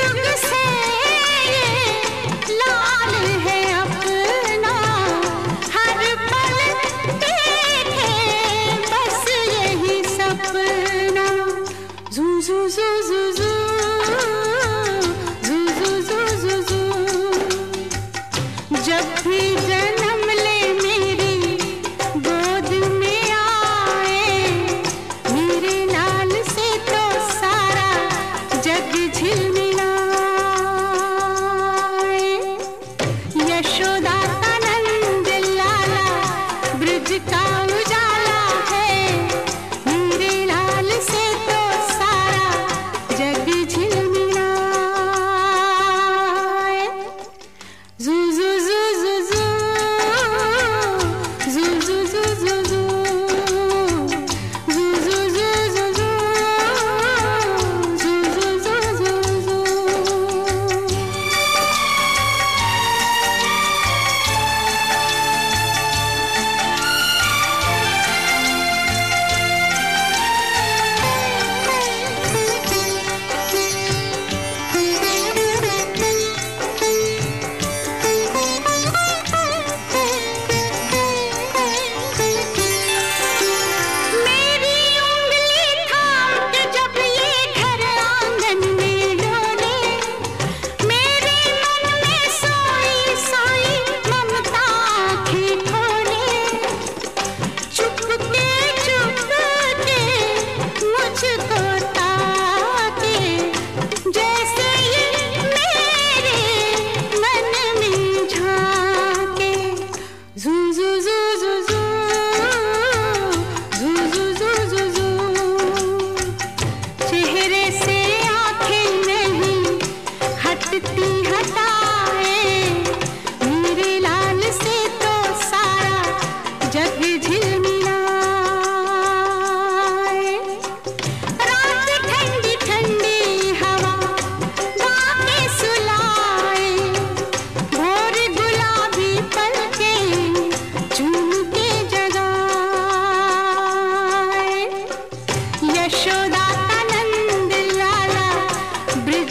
जुग से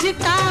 I acreditar.